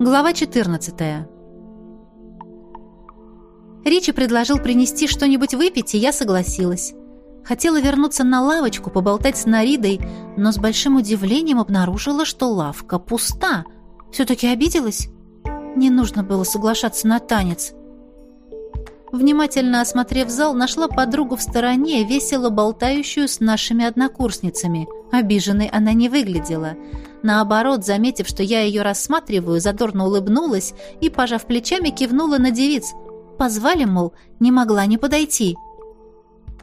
Глава 14. Ричи предложил принести что-нибудь выпить, и я согласилась. Хотела вернуться на лавочку, поболтать с Наридой, но с большим удивлением обнаружила, что лавка пуста. Все-таки обиделась? Не нужно было соглашаться на танец. Внимательно осмотрев зал, нашла подругу в стороне, весело болтающую с нашими однокурсницами. Обиженной она не выглядела. Наоборот, заметив, что я ее рассматриваю, задорно улыбнулась и, пожав плечами, кивнула на девиц. Позвали, мол, не могла не подойти.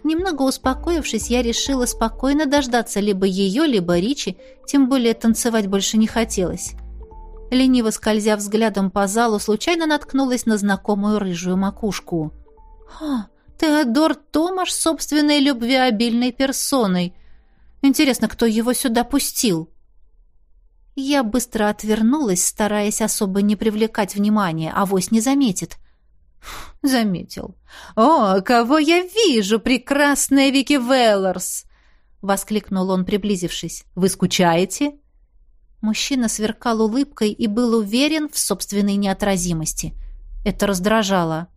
Немного успокоившись, я решила спокойно дождаться либо ее, либо Ричи, тем более танцевать больше не хотелось. Лениво скользя взглядом по залу, случайно наткнулась на знакомую рыжую макушку. «Ха, Теодор Томаш собственной любвеобильной персоной. Интересно, кто его сюда пустил?» Я быстро отвернулась, стараясь особо не привлекать внимания, а вось не заметит. Заметил. «О, кого я вижу, прекрасная Вики Велларс!» — воскликнул он, приблизившись. «Вы скучаете?» Мужчина сверкал улыбкой и был уверен в собственной неотразимости. Это раздражало.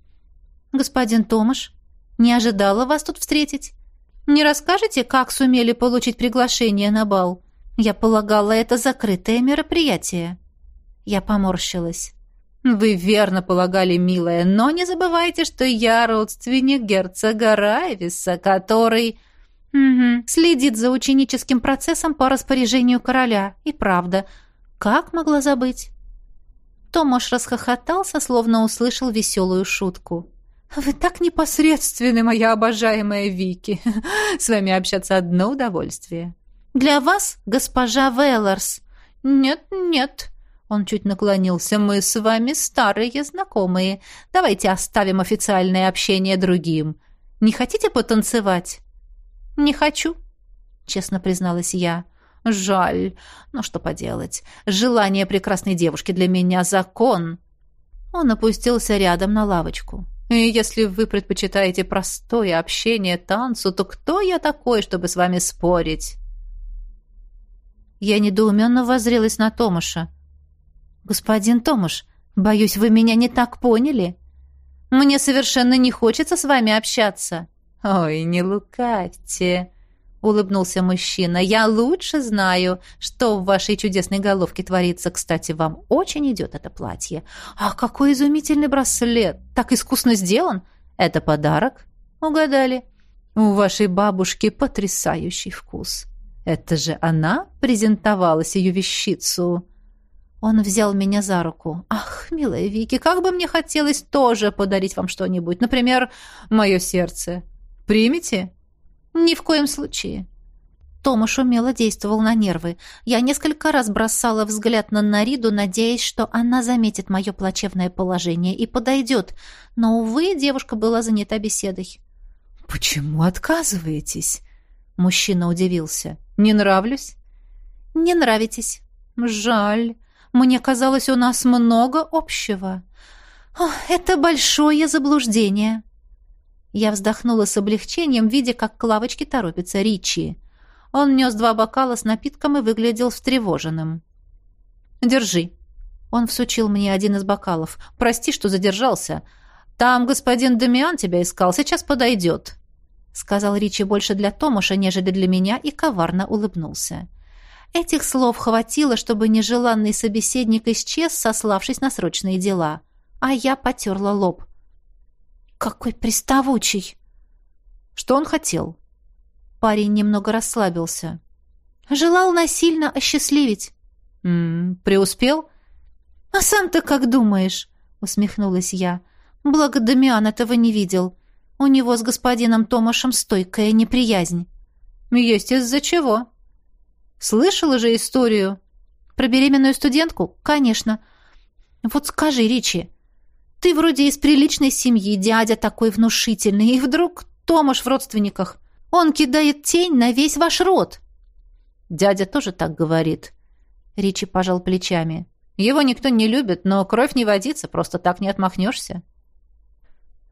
«Господин Томаш, не ожидала вас тут встретить. Не расскажете, как сумели получить приглашение на бал? Я полагала, это закрытое мероприятие». Я поморщилась. «Вы верно полагали, милая, но не забывайте, что я родственник герцога Райвиса, который...» Угу. Следит за ученическим процессом по распоряжению короля. И правда, как могла забыть? Томаш расхохотался, словно услышал веселую шутку. «Вы так непосредственны, моя обожаемая Вики. С вами общаться одно удовольствие». «Для вас, госпожа Велларс». «Нет, нет». Он чуть наклонился. «Мы с вами старые знакомые. Давайте оставим официальное общение другим. Не хотите потанцевать?» «Не хочу», — честно призналась я. «Жаль. Ну что поделать. Желание прекрасной девушки для меня закон». Он опустился рядом на лавочку. «И если вы предпочитаете простое общение танцу, то кто я такой, чтобы с вами спорить?» Я недоуменно воззрелась на Томаша. «Господин Томаш, боюсь, вы меня не так поняли. Мне совершенно не хочется с вами общаться». «Ой, не лукавьте!» — улыбнулся мужчина. «Я лучше знаю, что в вашей чудесной головке творится. Кстати, вам очень идет это платье. Ах, какой изумительный браслет! Так искусно сделан! Это подарок?» «Угадали. У вашей бабушки потрясающий вкус. Это же она презентовала сию вещицу?» Он взял меня за руку. «Ах, милая Вики, как бы мне хотелось тоже подарить вам что-нибудь. Например, мое сердце. Примете?» «Ни в коем случае». Томаш умело действовал на нервы. Я несколько раз бросала взгляд на Нариду, надеясь, что она заметит мое плачевное положение и подойдет. Но, увы, девушка была занята беседой. «Почему отказываетесь?» Мужчина удивился. «Не нравлюсь?» «Не нравитесь». «Жаль. Мне казалось, у нас много общего». «Это большое заблуждение». Я вздохнула с облегчением, видя, как к лавочке торопится Ричи. Он нес два бокала с напитком и выглядел встревоженным. «Держи». Он всучил мне один из бокалов. «Прости, что задержался. Там господин Дамиан тебя искал. Сейчас подойдет», — сказал Ричи больше для Томаша, нежели для меня, и коварно улыбнулся. Этих слов хватило, чтобы нежеланный собеседник исчез, сославшись на срочные дела. А я потерла лоб. Какой приставучий! Что он хотел? Парень немного расслабился. Желал насильно осчастливить. М преуспел? А сам-то как думаешь? Усмехнулась я. Благо Дамиан этого не видел. У него с господином Томашем стойкая неприязнь. Есть из-за чего? Слышала же историю. Про беременную студентку? Конечно. Вот скажи, Ричи, ты вроде из приличной семьи, дядя такой внушительный, и вдруг Томаш в родственниках. Он кидает тень на весь ваш род. Дядя тоже так говорит. Ричи пожал плечами. Его никто не любит, но кровь не водится, просто так не отмахнешься.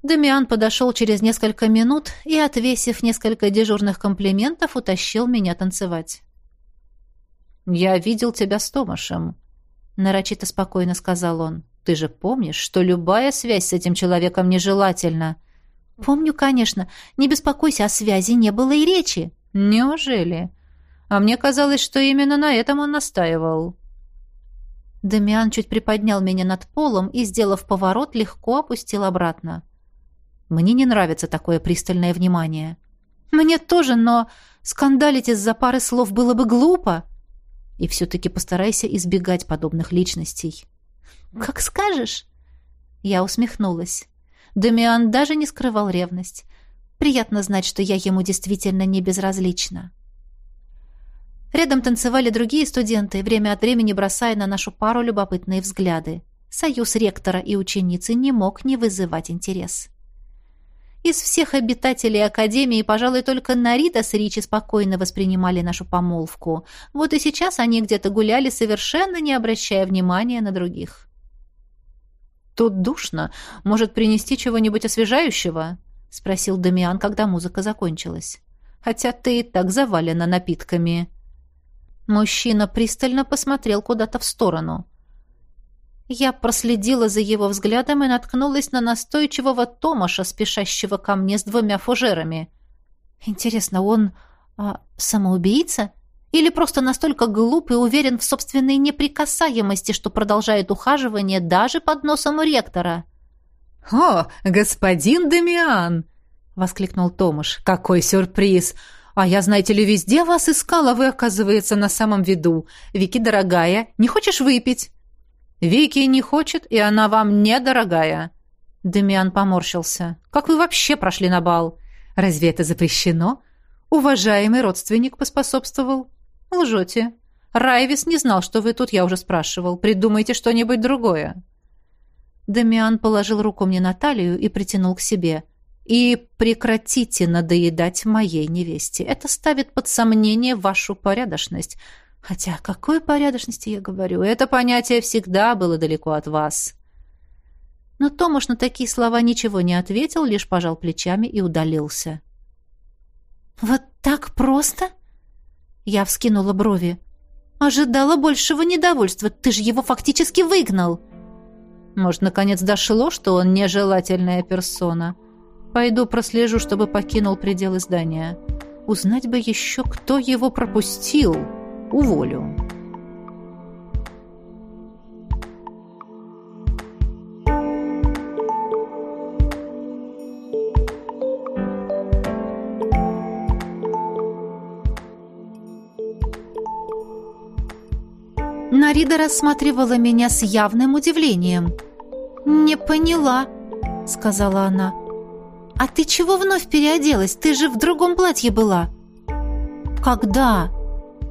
Дамиан подошел через несколько минут и, отвесив несколько дежурных комплиментов, утащил меня танцевать. «Я видел тебя с Томашем», нарочито спокойно сказал он. Ты же помнишь, что любая связь с этим человеком нежелательна. Помню, конечно. Не беспокойся, о связи не было и речи. Неужели? А мне казалось, что именно на этом он настаивал. Дамиан чуть приподнял меня над полом и, сделав поворот, легко опустил обратно. Мне не нравится такое пристальное внимание. Мне тоже, но скандалить из-за пары слов было бы глупо. И все-таки постарайся избегать подобных личностей. «Как скажешь!» Я усмехнулась. Дамиан даже не скрывал ревность. Приятно знать, что я ему действительно не безразлична. Рядом танцевали другие студенты, время от времени бросая на нашу пару любопытные взгляды. Союз ректора и ученицы не мог не вызывать интерес. Из всех обитателей Академии, пожалуй, только Нарита с Ричи спокойно воспринимали нашу помолвку. Вот и сейчас они где-то гуляли, совершенно не обращая внимания на других. «Тут душно. Может, принести чего-нибудь освежающего?» — спросил Дамиан, когда музыка закончилась. «Хотя ты и так завалена напитками». Мужчина пристально посмотрел куда-то в сторону. Я проследила за его взглядом и наткнулась на настойчивого Томаша, спешащего ко мне с двумя фужерами. Интересно, он а, самоубийца? Или просто настолько глуп и уверен в собственной неприкасаемости, что продолжает ухаживание даже под носом у ректора? «О, господин Демиан!» — воскликнул Томаш. «Какой сюрприз! А я, знаете ли, везде вас искала, вы, оказывается, на самом виду. Вики, дорогая, не хочешь выпить?» «Вики не хочет, и она вам недорогая». Демиан поморщился. «Как вы вообще прошли на бал? Разве это запрещено?» «Уважаемый родственник поспособствовал». «Лжете. Райвис не знал, что вы тут, я уже спрашивал. Придумайте что-нибудь другое». Демиан положил руку мне на талию и притянул к себе. «И прекратите надоедать моей невесте. Это ставит под сомнение вашу порядочность. Хотя о какой порядочности я говорю? Это понятие всегда было далеко от вас. Но Томаш на такие слова ничего не ответил, лишь пожал плечами и удалился. «Вот так просто?» Я вскинула брови. «Ожидала большего недовольства. Ты же его фактически выгнал!» Может, наконец дошло, что он нежелательная персона. Пойду прослежу, чтобы покинул пределы здания. Узнать бы еще, кто его пропустил» уволю. Нарида рассматривала меня с явным удивлением. «Не поняла», — сказала она. «А ты чего вновь переоделась? Ты же в другом платье была». «Когда?»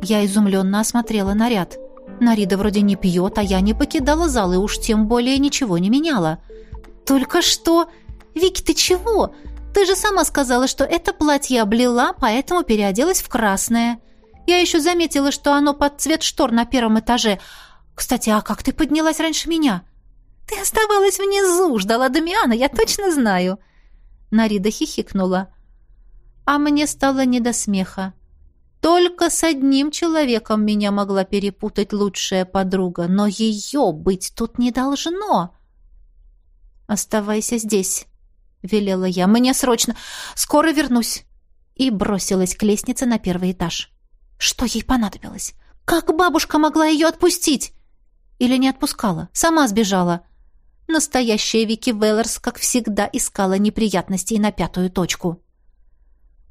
Я изумленно осмотрела наряд. Нарида вроде не пьет, а я не покидала зал и уж тем более ничего не меняла. «Только что? Вики, ты чего? Ты же сама сказала, что это платье облила, поэтому переоделась в красное. Я еще заметила, что оно под цвет штор на первом этаже. Кстати, а как ты поднялась раньше меня?» «Ты оставалась внизу, ждала Дамиана, я точно знаю». Нарида хихикнула. А мне стало не до смеха. Только с одним человеком меня могла перепутать лучшая подруга, но ее быть тут не должно. «Оставайся здесь», — велела я. «Мне срочно! Скоро вернусь!» И бросилась к лестнице на первый этаж. Что ей понадобилось? Как бабушка могла ее отпустить? Или не отпускала? Сама сбежала. Настоящая Вики Веллерс, как всегда, искала неприятностей на пятую точку.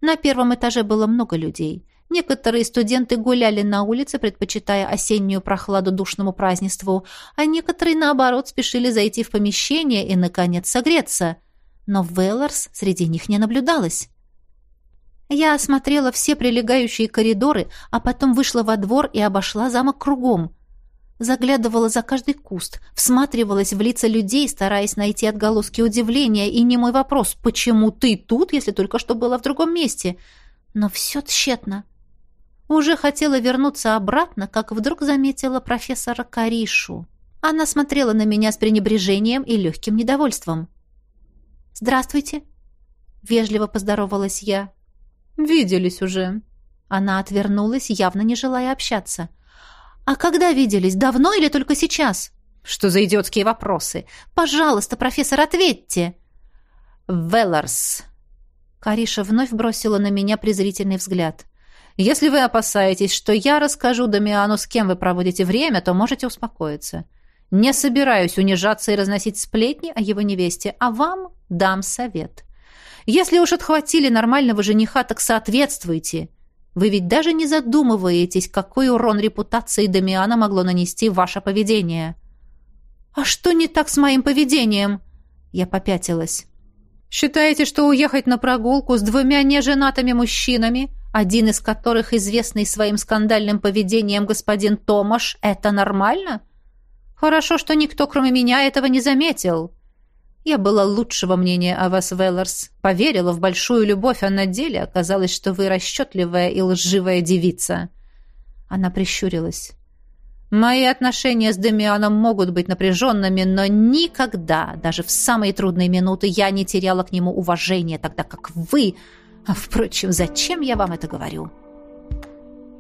На первом этаже было много людей. Некоторые студенты гуляли на улице, предпочитая осеннюю прохладу душному празднеству, а некоторые, наоборот, спешили зайти в помещение и, наконец, согреться. Но Велларс среди них не наблюдалось. Я осмотрела все прилегающие коридоры, а потом вышла во двор и обошла замок кругом. Заглядывала за каждый куст, всматривалась в лица людей, стараясь найти отголоски удивления, и не мой вопрос «Почему ты тут, если только что была в другом месте?» Но все тщетно. Уже хотела вернуться обратно, как вдруг заметила профессора Каришу. Она смотрела на меня с пренебрежением и легким недовольством. «Здравствуйте!» — вежливо поздоровалась я. «Виделись уже». Она отвернулась, явно не желая общаться. «А когда виделись? Давно или только сейчас?» «Что за идиотские вопросы? Пожалуйста, профессор, ответьте!» «Велларс!» Кариша вновь бросила на меня презрительный взгляд. «Если вы опасаетесь, что я расскажу Дамиану, с кем вы проводите время, то можете успокоиться. Не собираюсь унижаться и разносить сплетни о его невесте, а вам дам совет. Если уж отхватили нормального жениха, так соответствуйте. Вы ведь даже не задумываетесь, какой урон репутации Дамиана могло нанести ваше поведение. А что не так с моим поведением? Я попятилась. Считаете, что уехать на прогулку с двумя неженатыми мужчинами, один из которых известный своим скандальным поведением господин Томаш, это нормально? Хорошо, что никто, кроме меня, этого не заметил. Я была лучшего мнения о вас, Велларс. Поверила в большую любовь, а на деле оказалось, что вы расчетливая и лживая девица. Она прищурилась. Мои отношения с Демианом могут быть напряженными, но никогда, даже в самые трудные минуты, я не теряла к нему уважения, тогда как вы... А, впрочем, зачем я вам это говорю?»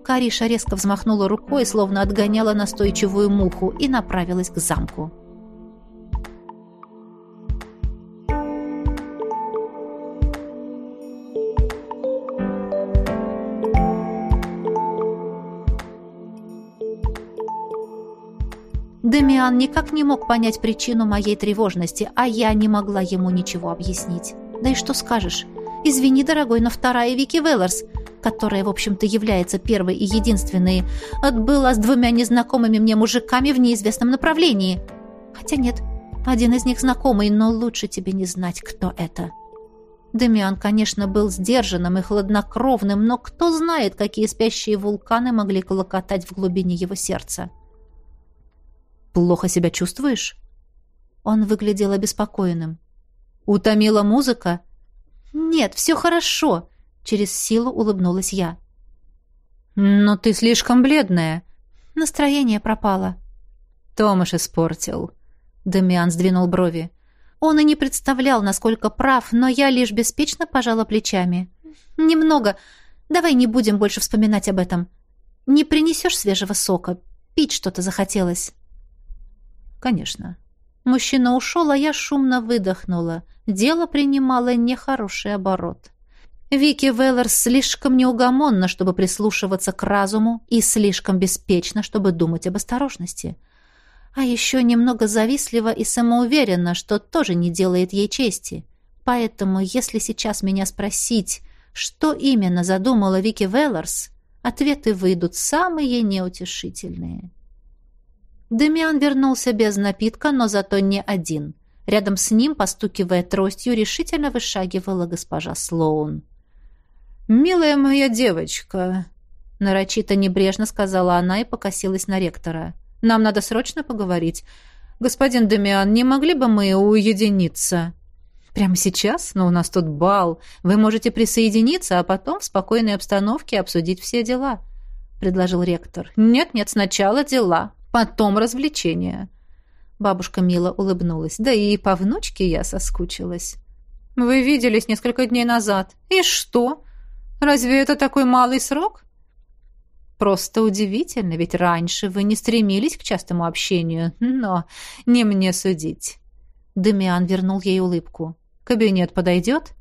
Кариша резко взмахнула рукой, словно отгоняла настойчивую муху, и направилась к замку. Демиан никак не мог понять причину моей тревожности, а я не могла ему ничего объяснить. Да и что скажешь? Извини, дорогой, но вторая Вики Велларс, которая, в общем-то, является первой и единственной, отбыла с двумя незнакомыми мне мужиками в неизвестном направлении. Хотя нет, один из них знакомый, но лучше тебе не знать, кто это. Демиан, конечно, был сдержанным и хладнокровным, но кто знает, какие спящие вулканы могли колокотать в глубине его сердца. Плохо себя чувствуешь? Он выглядел обеспокоенным. Утомила музыка? Нет, все хорошо, через силу улыбнулась я. Но ты слишком бледная. Настроение пропало. Томаш испортил. Демиан сдвинул брови. Он и не представлял, насколько прав, но я лишь беспечно пожала плечами. Немного. Давай не будем больше вспоминать об этом. Не принесешь свежего сока? Пить что-то захотелось. Конечно. Мужчина ушел, а я шумно выдохнула. Дело принимало нехороший оборот. Вики Веллерс слишком неугомонна, чтобы прислушиваться к разуму, и слишком беспечна, чтобы думать об осторожности. А еще немного завистлива и самоуверена, что тоже не делает ей чести. Поэтому, если сейчас меня спросить, что именно задумала Вики Веллерс, ответы выйдут самые неутешительные. Демиан вернулся без напитка, но зато не один. Рядом с ним, постукивая тростью, решительно вышагивала госпожа Слоун. «Милая моя девочка», — нарочито небрежно сказала она и покосилась на ректора. «Нам надо срочно поговорить. Господин Демиан, не могли бы мы уединиться?» «Прямо сейчас? Но у нас тут бал. Вы можете присоединиться, а потом в спокойной обстановке обсудить все дела», — предложил ректор. «Нет-нет, сначала дела», Потом развлечения. Бабушка мило улыбнулась. Да и по внучке я соскучилась. Вы виделись несколько дней назад. И что? Разве это такой малый срок? Просто удивительно, ведь раньше вы не стремились к частому общению, но не мне судить. Демиан вернул ей улыбку. Кабинет подойдет?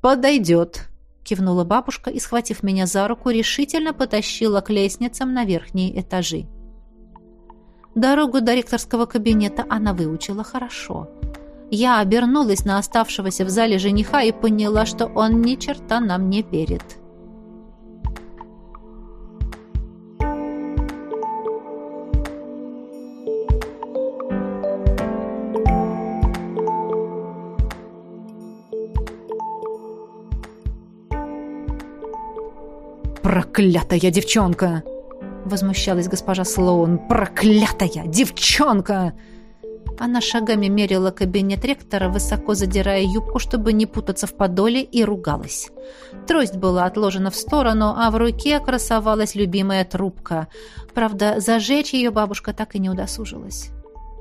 Подойдет, кивнула бабушка и, схватив меня за руку, решительно потащила к лестницам на верхние этажи. Дорогу до ректорского кабинета она выучила хорошо. Я обернулась на оставшегося в зале жениха и поняла, что он ни черта нам не верит. «Проклятая девчонка!» Возмущалась госпожа Слоун. «Проклятая девчонка!» Она шагами мерила кабинет ректора, высоко задирая юбку, чтобы не путаться в подоле, и ругалась. Трость была отложена в сторону, а в руке красовалась любимая трубка. Правда, зажечь ее бабушка так и не удосужилась.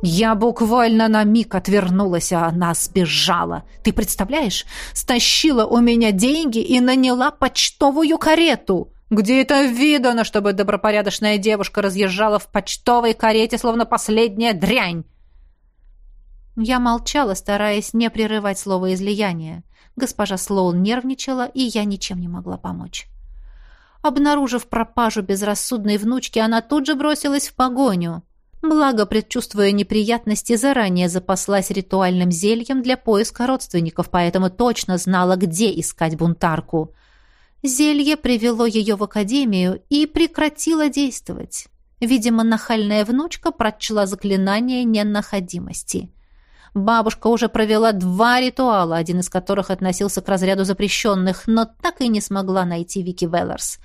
«Я буквально на миг отвернулась, а она сбежала. Ты представляешь? Стащила у меня деньги и наняла почтовую карету!» Где это видано, чтобы добропорядочная девушка разъезжала в почтовой карете, словно последняя дрянь? Я молчала, стараясь не прерывать слово излияния. Госпожа Слоун нервничала, и я ничем не могла помочь. Обнаружив пропажу безрассудной внучки, она тут же бросилась в погоню. Благо, предчувствуя неприятности, заранее запаслась ритуальным зельем для поиска родственников, поэтому точно знала, где искать бунтарку. Зелье привело ее в академию и прекратило действовать. Видимо, нахальная внучка прочла заклинание ненаходимости. Бабушка уже провела два ритуала, один из которых относился к разряду запрещенных, но так и не смогла найти Вики Веллерс.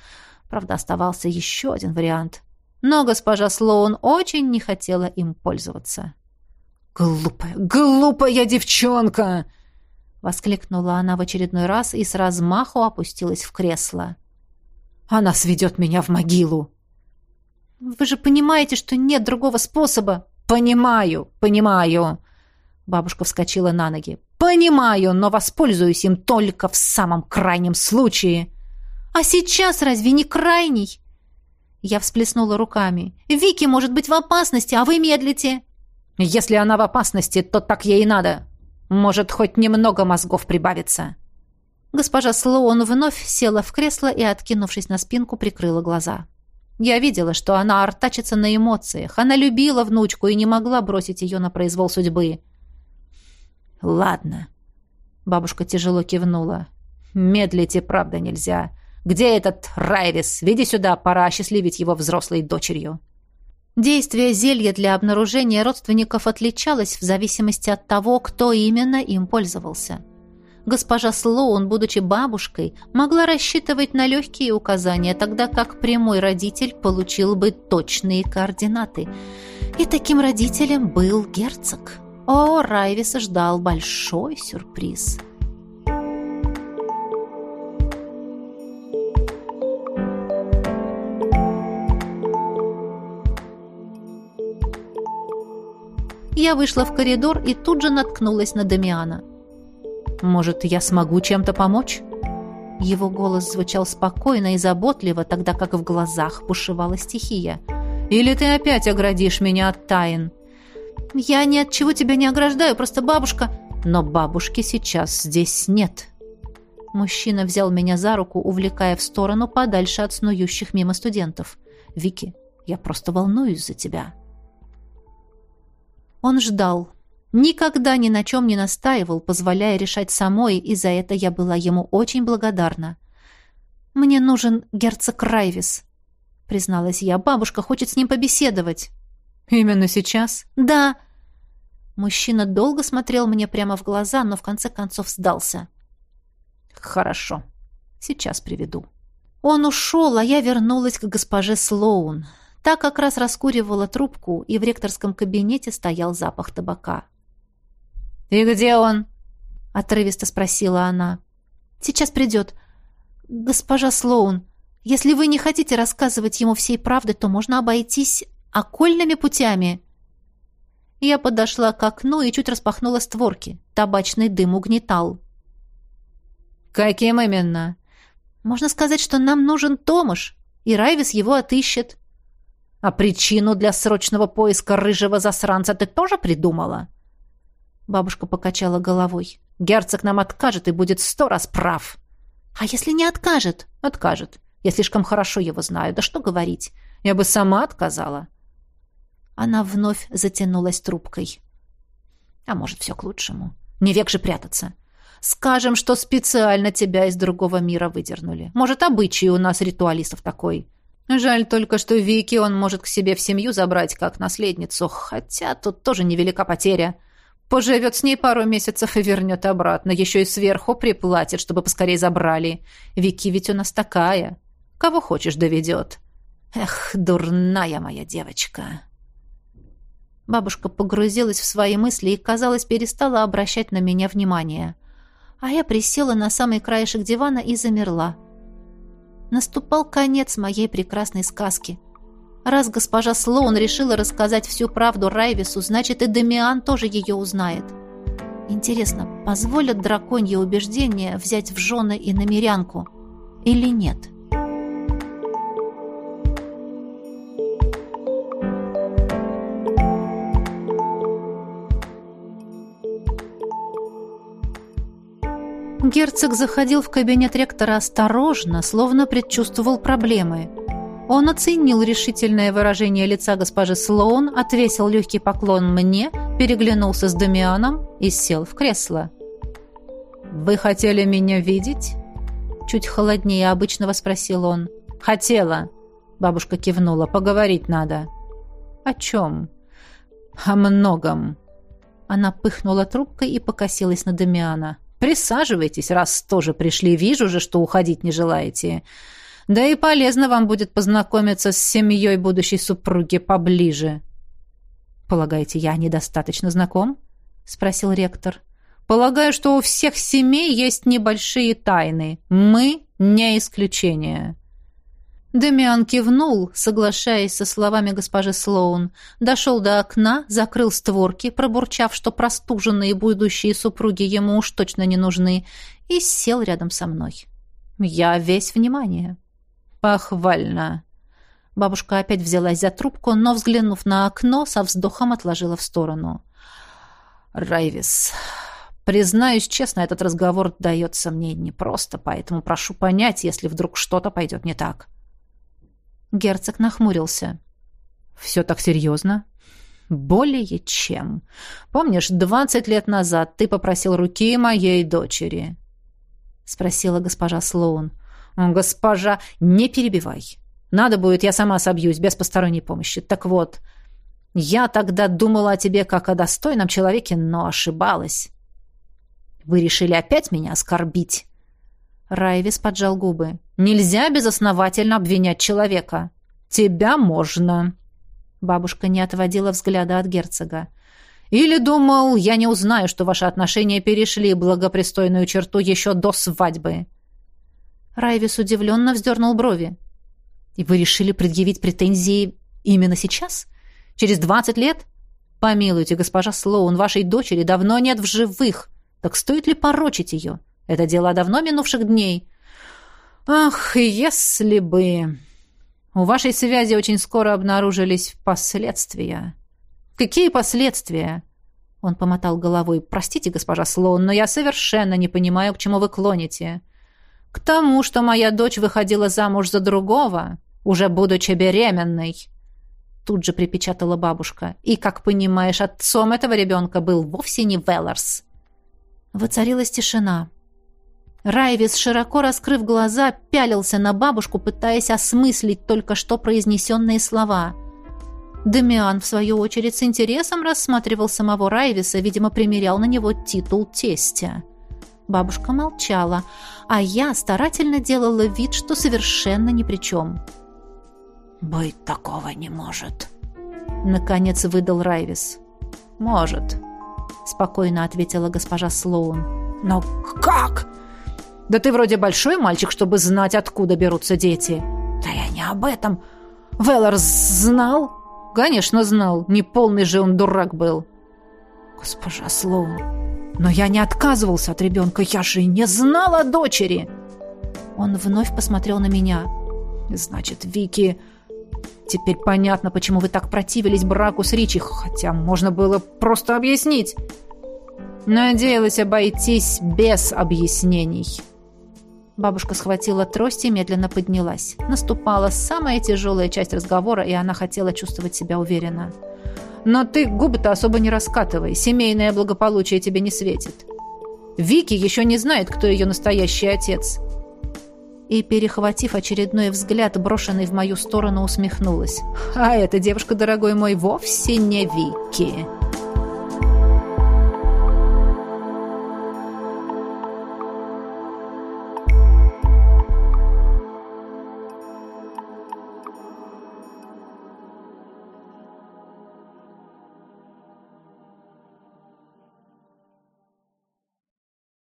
Правда, оставался еще один вариант. Но госпожа Слоун очень не хотела им пользоваться. «Глупая, глупая девчонка!» Воскликнула она в очередной раз и с размаху опустилась в кресло. «Она сведет меня в могилу!» «Вы же понимаете, что нет другого способа!» «Понимаю, понимаю!» Бабушка вскочила на ноги. «Понимаю, но воспользуюсь им только в самом крайнем случае». «А сейчас разве не крайний?» Я всплеснула руками. «Вики может быть в опасности, а вы медлите!» «Если она в опасности, то так ей и надо. Может, хоть немного мозгов прибавится». Госпожа Слоун вновь села в кресло и, откинувшись на спинку, прикрыла глаза. Я видела, что она артачится на эмоциях. Она любила внучку и не могла бросить ее на произвол судьбы. «Ладно». Бабушка тяжело кивнула. «Медлить и правда нельзя. Где этот Райвис? Веди сюда, пора осчастливить его взрослой дочерью». Действие зелья для обнаружения родственников отличалось в зависимости от того, кто именно им пользовался. Госпожа Слоун, будучи бабушкой, могла рассчитывать на легкие указания, тогда как прямой родитель получил бы точные координаты. И таким родителем был герцог. О, Райвиса ждал большой сюрприз. Я вышла в коридор и тут же наткнулась на Дамиана. «Может, я смогу чем-то помочь?» Его голос звучал спокойно и заботливо, тогда как в глазах бушевала стихия. «Или ты опять оградишь меня от тайн?» «Я ни от чего тебя не ограждаю, просто бабушка...» «Но бабушки сейчас здесь нет». Мужчина взял меня за руку, увлекая в сторону подальше от снующих мимо студентов. «Вики, я просто волнуюсь за тебя». Он ждал. Никогда ни на чем не настаивал, позволяя решать самой, и за это я была ему очень благодарна. «Мне нужен герцог Райвис», — призналась я. «Бабушка хочет с ним побеседовать». «Именно сейчас?» «Да». Мужчина долго смотрел мне прямо в глаза, но в конце концов сдался. «Хорошо. Сейчас приведу». Он ушел, а я вернулась к госпоже Слоун. Та как раз раскуривала трубку, и в ректорском кабинете стоял запах табака. «И где он?» — отрывисто спросила она. «Сейчас придет. Госпожа Слоун, если вы не хотите рассказывать ему всей правды, то можно обойтись окольными путями». Я подошла к окну и чуть распахнула створки. Табачный дым угнетал. «Каким именно?» «Можно сказать, что нам нужен Томаш, и Райвис его отыщет». «А причину для срочного поиска рыжего засранца ты тоже придумала?» Бабушка покачала головой. «Герцог нам откажет и будет сто раз прав». «А если не откажет?» «Откажет. Я слишком хорошо его знаю. Да что говорить. Я бы сама отказала». Она вновь затянулась трубкой. «А может, все к лучшему. Не век же прятаться. Скажем, что специально тебя из другого мира выдернули. Может, обычай у нас ритуалистов такой. Жаль только, что Вики он может к себе в семью забрать как наследницу, хотя тут тоже невелика потеря». Поживет с ней пару месяцев и вернет обратно. Еще и сверху приплатит, чтобы поскорее забрали. Вики ведь у нас такая. Кого хочешь доведет. Эх, дурная моя девочка. Бабушка погрузилась в свои мысли и, казалось, перестала обращать на меня внимание. А я присела на самый краешек дивана и замерла. Наступал конец моей прекрасной сказки — Раз госпожа Слоун решила рассказать всю правду Райвису, значит и Дамиан тоже ее узнает. Интересно, позволят драконье убеждение взять в жены и намерянку или нет?» Герцог заходил в кабинет ректора осторожно, словно предчувствовал проблемы. Он оценил решительное выражение лица госпожи Слоун, отвесил легкий поклон мне, переглянулся с Дамианом и сел в кресло. «Вы хотели меня видеть?» Чуть холоднее обычного спросил он. «Хотела», — бабушка кивнула, — «поговорить надо». «О чем?» «О многом». Она пыхнула трубкой и покосилась на Дамиана. Присаживайтесь, раз тоже пришли. Вижу же, что уходить не желаете. Да и полезно вам будет познакомиться с семьей будущей супруги поближе. Полагаете, я недостаточно знаком? Спросил ректор. Полагаю, что у всех семей есть небольшие тайны. Мы не исключение. Демиан кивнул, соглашаясь со словами госпожи Слоун, дошел до окна, закрыл створки, пробурчав, что простуженные будущие супруги ему уж точно не нужны, и сел рядом со мной. Я весь внимание. Похвально. Бабушка опять взялась за трубку, но, взглянув на окно, со вздохом отложила в сторону. «Райвис, признаюсь честно, этот разговор дается мне непросто, поэтому прошу понять, если вдруг что-то пойдет не так». Герцог нахмурился. «Все так серьезно?» «Более чем. Помнишь, двадцать лет назад ты попросил руки моей дочери?» Спросила госпожа Слоун. «Госпожа, не перебивай. Надо будет, я сама собьюсь, без посторонней помощи. Так вот, я тогда думала о тебе как о достойном человеке, но ошибалась. Вы решили опять меня оскорбить?» Райвис поджал губы. «Нельзя безосновательно обвинять человека. Тебя можно». Бабушка не отводила взгляда от герцога. «Или думал, я не узнаю, что ваши отношения перешли благопристойную черту еще до свадьбы». Райвис удивленно вздернул брови. «И вы решили предъявить претензии именно сейчас? Через двадцать лет? Помилуйте, госпожа Слоун, вашей дочери давно нет в живых. Так стоит ли порочить ее?» Это дело давно минувших дней. Ах, если бы... У вашей связи очень скоро обнаружились последствия. Какие последствия? Он помотал головой. Простите, госпожа Слоун, но я совершенно не понимаю, к чему вы клоните. К тому, что моя дочь выходила замуж за другого, уже будучи беременной. Тут же припечатала бабушка. И, как понимаешь, отцом этого ребенка был вовсе не Велларс. Воцарилась тишина. Райвис, широко раскрыв глаза, пялился на бабушку, пытаясь осмыслить только что произнесенные слова. Демиан, в свою очередь, с интересом рассматривал самого Райвиса, видимо, примерял на него титул тестя. Бабушка молчала, а я старательно делала вид, что совершенно ни при чем. «Быть такого не может», — наконец выдал Райвис. «Может», — спокойно ответила госпожа Слоун. «Но как?» Да ты вроде большой мальчик, чтобы знать, откуда берутся дети. Да я не об этом. Веллар знал? Конечно, знал. Не полный же он дурак был. Госпожа Слоун, но я не отказывался от ребенка. Я же не знал о дочери. Он вновь посмотрел на меня. Значит, Вики... Теперь понятно, почему вы так противились браку с Ричи, хотя можно было просто объяснить. Надеялась обойтись без объяснений. Бабушка схватила трость и медленно поднялась. Наступала самая тяжелая часть разговора, и она хотела чувствовать себя уверенно. «Но ты губы-то особо не раскатывай. Семейное благополучие тебе не светит. Вики еще не знает, кто ее настоящий отец». И, перехватив очередной взгляд, брошенный в мою сторону, усмехнулась. «А эта девушка, дорогой мой, вовсе не Вики».